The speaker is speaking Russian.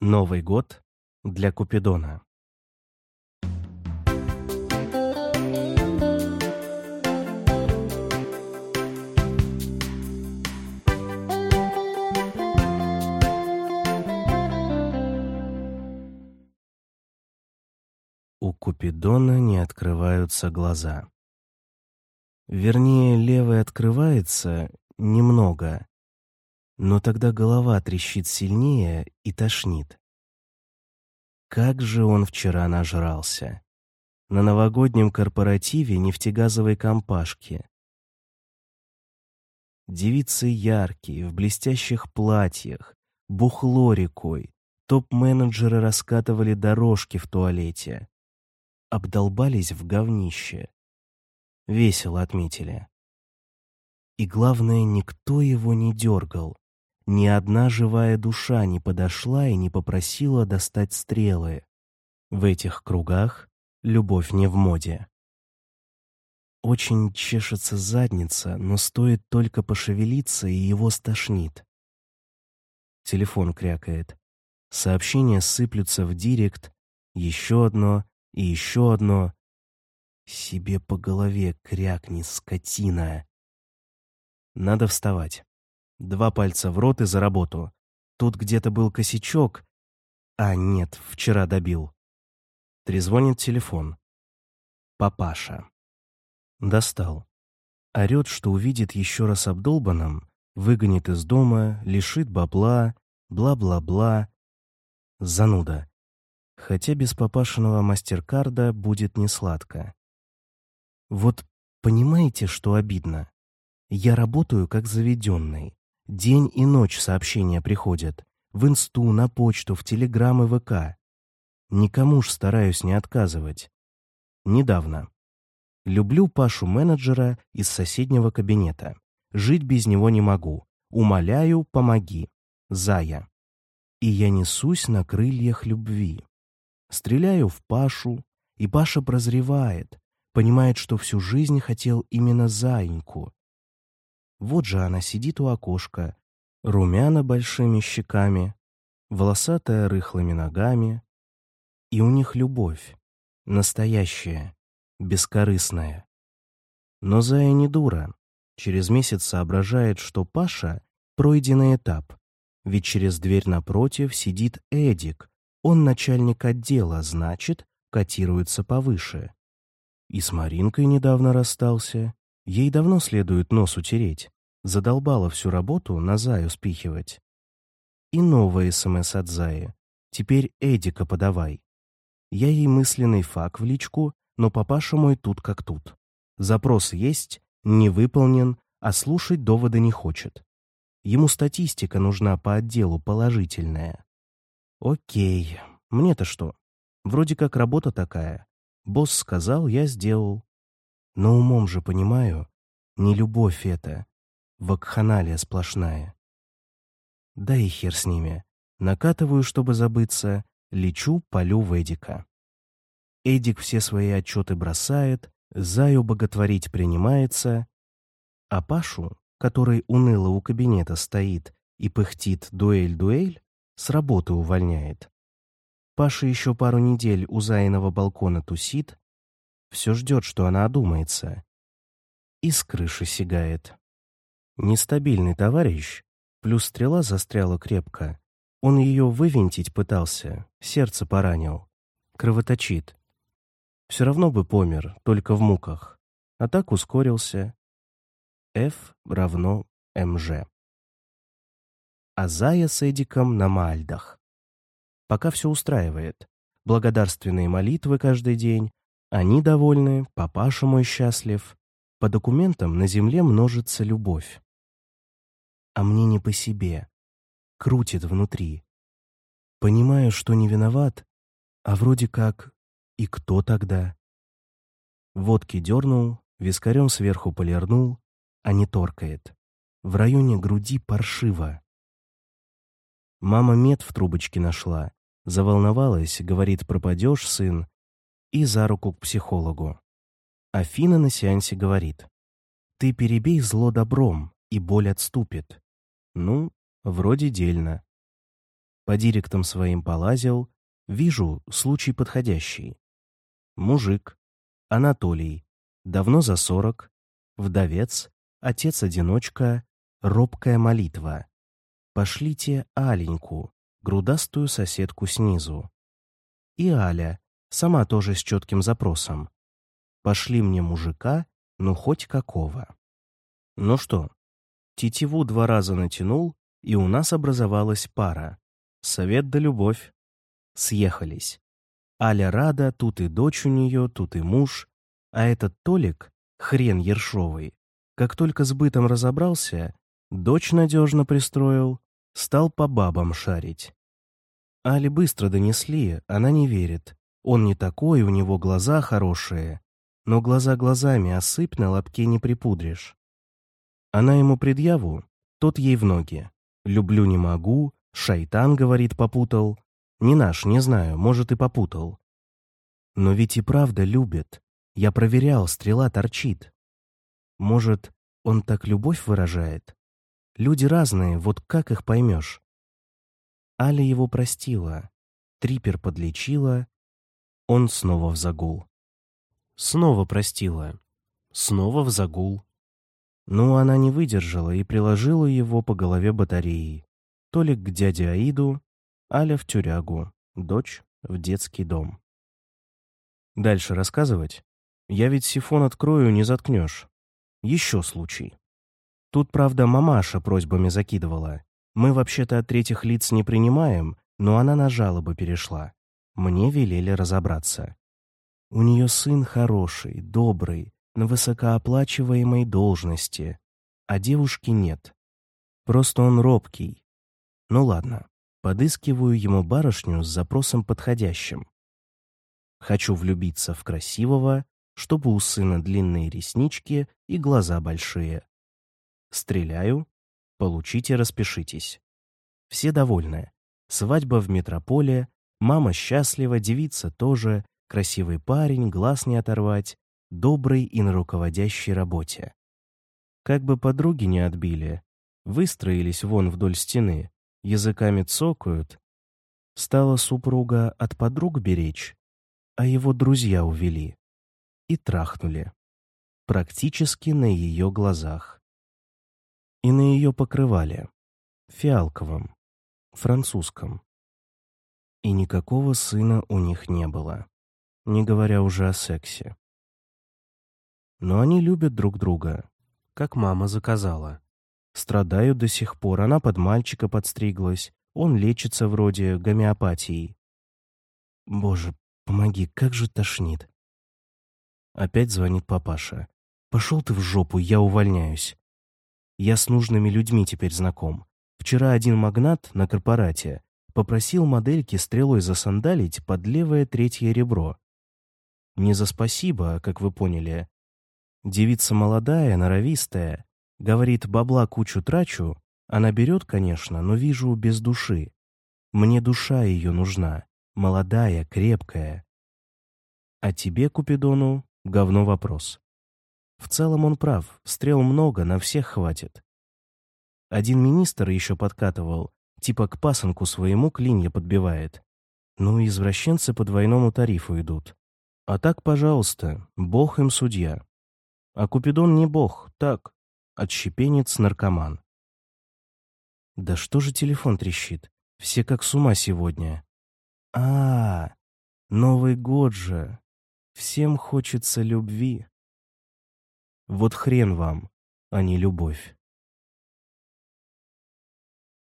Новый год для Купидона. У Купидона не открываются глаза. Вернее, левый открывается немного, но тогда голова трещит сильнее и тошнит. Как же он вчера нажрался. На новогоднем корпоративе нефтегазовой компашки. Девицы яркие, в блестящих платьях, бухло рекой, топ-менеджеры раскатывали дорожки в туалете. Обдолбались в говнище. Весело отметили. И главное, никто его не дергал. Ни одна живая душа не подошла и не попросила достать стрелы. В этих кругах любовь не в моде. Очень чешется задница, но стоит только пошевелиться, и его стошнит. Телефон крякает. Сообщения сыплются в директ. Еще одно и еще одно. Себе по голове крякни, скотина. Надо вставать. Два пальца в рот и за работу. Тут где-то был косячок. А, нет, вчера добил. Трезвонит телефон. Папаша. Достал. Орет, что увидит еще раз обдолбанным, выгонит из дома, лишит бабла, бла-бла-бла. Зануда. Хотя без папашиного мастеркарда будет несладко. Вот понимаете, что обидно? Я работаю как заведенный. День и ночь сообщения приходят. В инсту, на почту, в телеграм и ВК. Никому ж стараюсь не отказывать. Недавно. Люблю Пашу-менеджера из соседнего кабинета. Жить без него не могу. Умоляю, помоги. Зая. И я несусь на крыльях любви. Стреляю в Пашу, и Паша прозревает, понимает, что всю жизнь хотел именно Заиньку, вот же она сидит у окошка, румяна большими щеками, волосатая рыхлыми ногами. И у них любовь, настоящая, бескорыстная. Но Зая не дура. Через месяц соображает, что Паша — пройденный этап. Ведь через дверь напротив сидит Эдик. Он начальник отдела, значит, котируется повыше. И с Маринкой недавно расстался. Ей давно следует нос утереть. Задолбала всю работу на Заю спихивать. И новая СМС от Заи. Теперь Эдика подавай. Я ей мысленный фак в личку, но папаша мой тут как тут. Запрос есть, не выполнен, а слушать доводы не хочет. Ему статистика нужна по отделу положительная. Окей, мне-то что? Вроде как работа такая. Босс сказал, я сделал. Но умом же понимаю, не любовь это, вакханалия сплошная. Да и хер с ними. Накатываю, чтобы забыться, лечу, полю в Эдика. Эдик все свои отчеты бросает, Заю боготворить принимается, а Пашу, который уныло у кабинета стоит и пыхтит дуэль-дуэль, с работы увольняет. Паша еще пару недель у Заиного балкона тусит, все ждет, что она одумается. И с крыши сигает. Нестабильный товарищ, плюс стрела застряла крепко. Он ее вывинтить пытался, сердце поранил. Кровоточит. Все равно бы помер, только в муках. А так ускорился. F равно МЖ. А Зая с Эдиком на Мальдах. Пока все устраивает. Благодарственные молитвы каждый день, они довольны, папаша мой счастлив. По документам на земле множится любовь. А мне не по себе. Крутит внутри. Понимаю, что не виноват, а вроде как и кто тогда? Водки дернул, вискарем сверху полирнул, а не торкает. В районе груди паршиво. Мама мед в трубочке нашла. Заволновалась, говорит, пропадешь, сын, и за руку к психологу. Афина на сеансе говорит, «Ты перебей зло добром, и боль отступит». Ну, вроде дельно. По директам своим полазил, вижу случай подходящий. Мужик, Анатолий, давно за сорок, вдовец, отец-одиночка, робкая молитва. Пошлите Аленьку, грудастую соседку снизу. И Аля, сама тоже с четким запросом. Пошли мне мужика, ну хоть какого. Ну что, тетиву два раза натянул, и у нас образовалась пара. Совет да любовь. Съехались. Аля рада, тут и дочь у нее, тут и муж. А этот Толик, хрен ершовый, как только с бытом разобрался, дочь надежно пристроил, стал по бабам шарить. Али быстро донесли, она не верит. Он не такой, у него глаза хорошие. Но глаза глазами осыпь на лобке не припудришь. Она ему предъяву, тот ей в ноги. «Люблю не могу», «Шайтан, — говорит, — попутал». Не наш, не знаю, может, и попутал. Но ведь и правда любит. Я проверял, стрела торчит. Может, он так любовь выражает? Люди разные, вот как их поймешь? Аля его простила, трипер подлечила, он снова в загул. Снова простила, снова в загул. Ну, она не выдержала и приложила его по голове батареей. Толик к дяде Аиду, Аля в тюрягу, дочь в детский дом. Дальше рассказывать? Я ведь сифон открою, не заткнешь. Еще случай. Тут, правда, мамаша просьбами закидывала. Мы вообще-то от третьих лиц не принимаем, но она на жалобы перешла. Мне велели разобраться. У нее сын хороший, добрый, на высокооплачиваемой должности, а девушки нет. Просто он робкий. Ну ладно, подыскиваю ему барышню с запросом подходящим. Хочу влюбиться в красивого, чтобы у сына длинные реснички и глаза большие. Стреляю, получите, распишитесь. Все довольны. Свадьба в метрополе, мама счастлива, девица тоже, красивый парень, глаз не оторвать, добрый и на руководящей работе. Как бы подруги не отбили, выстроились вон вдоль стены, языками цокают. Стала супруга от подруг беречь, а его друзья увели и трахнули. Практически на ее глазах. И на ее покрывале. Фиалковом. Французском. И никакого сына у них не было, не говоря уже о сексе. Но они любят друг друга, как мама заказала. Страдают до сих пор, она под мальчика подстриглась, он лечится вроде гомеопатией. Боже, Помоги, как же тошнит. Опять звонит папаша. Пошел ты в жопу, я увольняюсь. Я с нужными людьми теперь знаком. Вчера один магнат на корпорате попросил модельки стрелой засандалить под левое третье ребро. Не за спасибо, как вы поняли. Девица молодая, норовистая. Говорит, бабла кучу трачу. Она берет, конечно, но вижу без души. Мне душа ее нужна молодая, крепкая. А тебе, Купидону, говно вопрос. В целом он прав, стрел много, на всех хватит. Один министр еще подкатывал, типа к пасынку своему клинья подбивает. Ну, извращенцы по двойному тарифу идут. А так, пожалуйста, бог им судья. А Купидон не бог, так, отщепенец-наркоман. Да что же телефон трещит? Все как с ума сегодня. А, Новый год же. Всем хочется любви. Вот хрен вам, а не любовь.